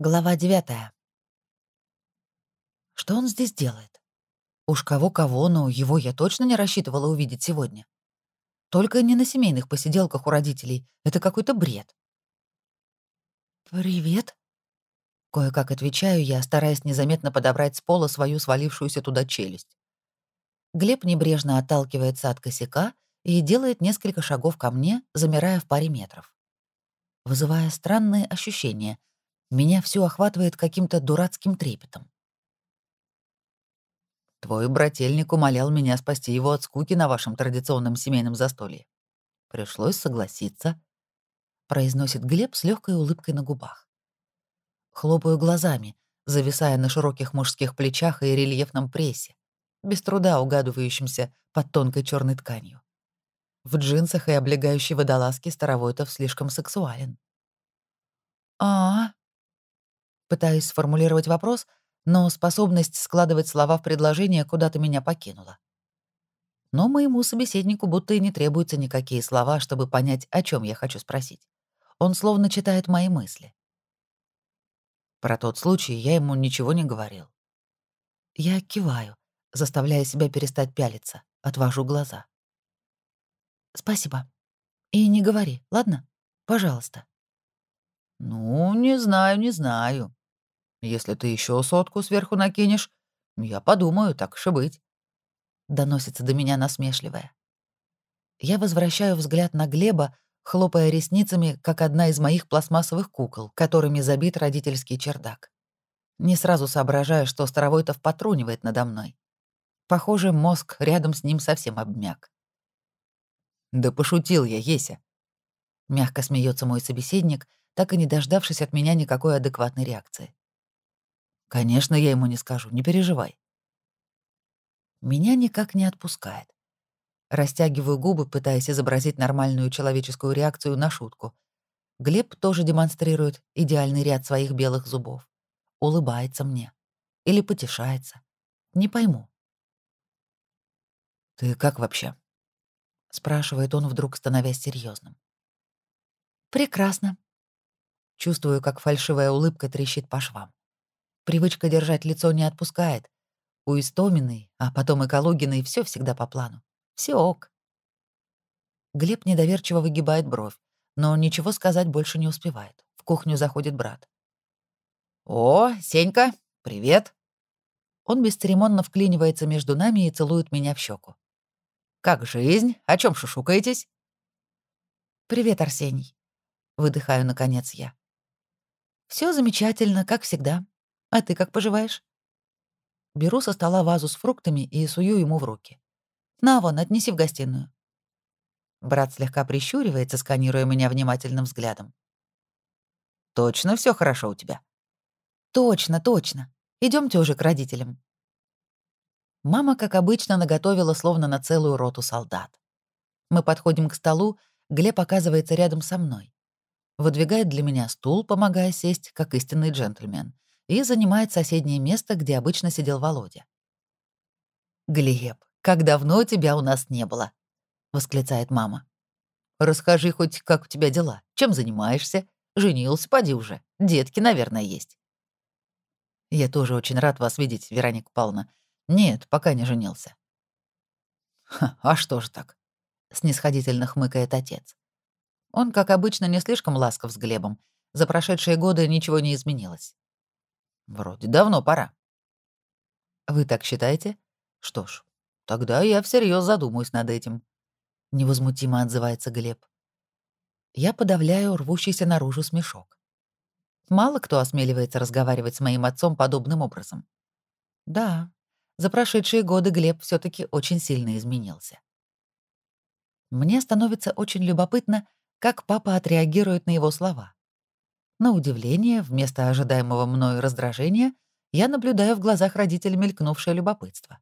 Глава девятая. Что он здесь делает? Уж кого-кого, но его я точно не рассчитывала увидеть сегодня. Только не на семейных посиделках у родителей. Это какой-то бред. «Привет», — кое-как отвечаю я, стараясь незаметно подобрать с пола свою свалившуюся туда челюсть. Глеб небрежно отталкивается от косяка и делает несколько шагов ко мне, замирая в паре метров. Вызывая странные ощущения — меня все охватывает каким-то дурацким трепетом. Твой брательник умолял меня спасти его от скуки на вашем традиционном семейном застолье. Пришлось согласиться, произносит Глеб с легкой улыбкой на губах. Хлопаю глазами, зависая на широких мужских плечах и рельефном прессе, без труда угадывающимся под тонкой черной тканью. В джинсах и облегающей водолазке Старовойтов слишком сексуален. «А, Пытаюсь сформулировать вопрос, но способность складывать слова в предложение куда-то меня покинула. Но моему собеседнику будто и не требуются никакие слова, чтобы понять, о чем я хочу спросить. Он словно читает мои мысли. Про тот случай я ему ничего не говорил. Я киваю, заставляя себя перестать пялиться, отвожу глаза. «Спасибо. И не говори, ладно? Пожалуйста». «Ну, не знаю, не знаю. Если ты еще сотку сверху накинешь, я подумаю, так и быть». Доносится до меня насмешливая. Я возвращаю взгляд на Глеба, хлопая ресницами, как одна из моих пластмассовых кукол, которыми забит родительский чердак. Не сразу соображаю, что Старовойтов потрунивает надо мной. Похоже, мозг рядом с ним совсем обмяк. «Да пошутил я, Еся!» Мягко смеется мой собеседник, так и не дождавшись от меня никакой адекватной реакции. «Конечно, я ему не скажу, не переживай». Меня никак не отпускает. Растягиваю губы, пытаясь изобразить нормальную человеческую реакцию на шутку. Глеб тоже демонстрирует идеальный ряд своих белых зубов. Улыбается мне. Или потешается. Не пойму. «Ты как вообще?» — спрашивает он, вдруг становясь серьезным. «Прекрасно», Чувствую, как фальшивая улыбка трещит по швам. Привычка держать лицо не отпускает. У Истоминой, а потом и Калугиной все всегда по плану. Все ок. Глеб недоверчиво выгибает бровь, но ничего сказать больше не успевает. В кухню заходит брат. «О, Сенька, привет!» Он бесцеремонно вклинивается между нами и целует меня в щеку. «Как жизнь? О чем шушукаетесь?» «Привет, Арсений», — выдыхаю наконец я. Все замечательно, как всегда. А ты как поживаешь?» Беру со стола вазу с фруктами и сую ему в руки. «На, вон, отнеси в гостиную». Брат слегка прищуривается, сканируя меня внимательным взглядом. «Точно все хорошо у тебя?» «Точно, точно. Идемте уже к родителям». Мама, как обычно, наготовила словно на целую роту солдат. Мы подходим к столу, Глеб оказывается рядом со мной. Выдвигает для меня стул, помогая сесть, как истинный джентльмен и занимает соседнее место, где обычно сидел Володя. «Глеб, как давно тебя у нас не было?» — восклицает мама. «Расскажи хоть, как у тебя дела, чем занимаешься? Женился, поди уже. Детки, наверное, есть». «Я тоже очень рад вас видеть, Вероника Павловна. Нет, пока не женился». «Ха, а что же так?» — снисходительно хмыкает отец. Он, как обычно, не слишком ласков с Глебом. За прошедшие годы ничего не изменилось. Вроде давно пора. Вы так считаете? Что ж, тогда я всерьез задумаюсь над этим. Невозмутимо отзывается Глеб. Я подавляю рвущийся наружу смешок. Мало кто осмеливается разговаривать с моим отцом подобным образом. Да, за прошедшие годы Глеб все таки очень сильно изменился. Мне становится очень любопытно, как папа отреагирует на его слова. На удивление, вместо ожидаемого мною раздражения, я наблюдаю в глазах родителей мелькнувшее любопытство.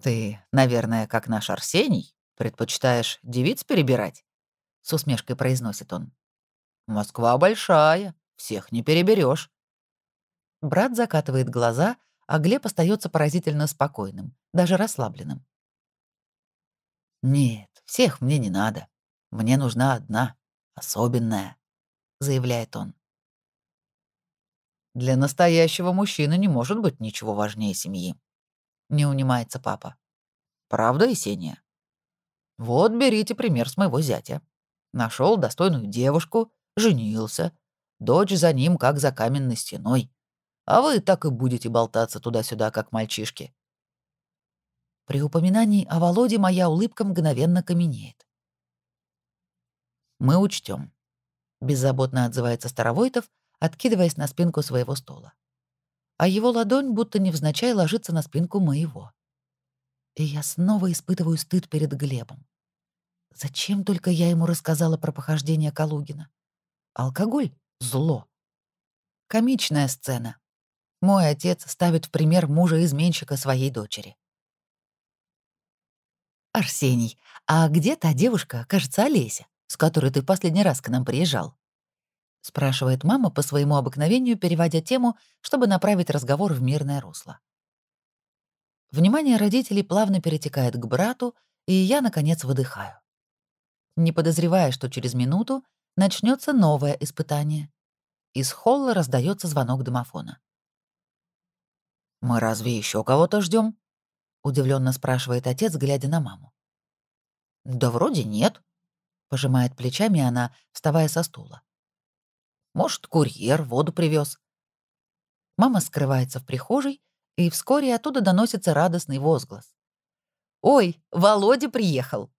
«Ты, наверное, как наш Арсений, предпочитаешь девиц перебирать?» — с усмешкой произносит он. «Москва большая, всех не переберешь. Брат закатывает глаза, а Глеб остается поразительно спокойным, даже расслабленным. «Нет, всех мне не надо. Мне нужна одна особенная», — заявляет он. Для настоящего мужчины не может быть ничего важнее семьи. Не унимается папа. Правда, Есения? Вот берите пример с моего зятя. Нашел достойную девушку, женился. Дочь за ним, как за каменной стеной. А вы так и будете болтаться туда-сюда, как мальчишки. При упоминании о Володе моя улыбка мгновенно каменеет. «Мы учтем, беззаботно отзывается Старовойтов, откидываясь на спинку своего стола. А его ладонь будто невзначай ложится на спинку моего. И я снова испытываю стыд перед Глебом. Зачем только я ему рассказала про похождение Калугина? Алкоголь — зло. Комичная сцена. Мой отец ставит в пример мужа-изменщика своей дочери. «Арсений, а где та девушка, кажется, Олеся, с которой ты в последний раз к нам приезжал?» — спрашивает мама по своему обыкновению, переводя тему, чтобы направить разговор в мирное русло. Внимание родителей плавно перетекает к брату, и я, наконец, выдыхаю. Не подозревая, что через минуту начнется новое испытание. Из холла раздается звонок домофона. «Мы разве еще кого-то ждем? удивленно спрашивает отец, глядя на маму. «Да вроде нет», — пожимает плечами она, вставая со стула. Может, курьер воду привез. Мама скрывается в прихожей, и вскоре оттуда доносится радостный возглас. «Ой, Володя приехал!»